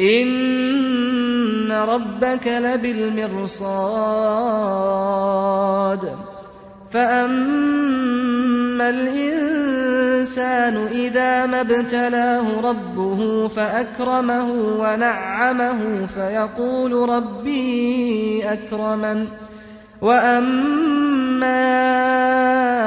ان ربك لبالمرصاد فاما الانسان اذا ما ابتلاه ربه فاكرمه ونعمه فيقول ربي اكرمن واما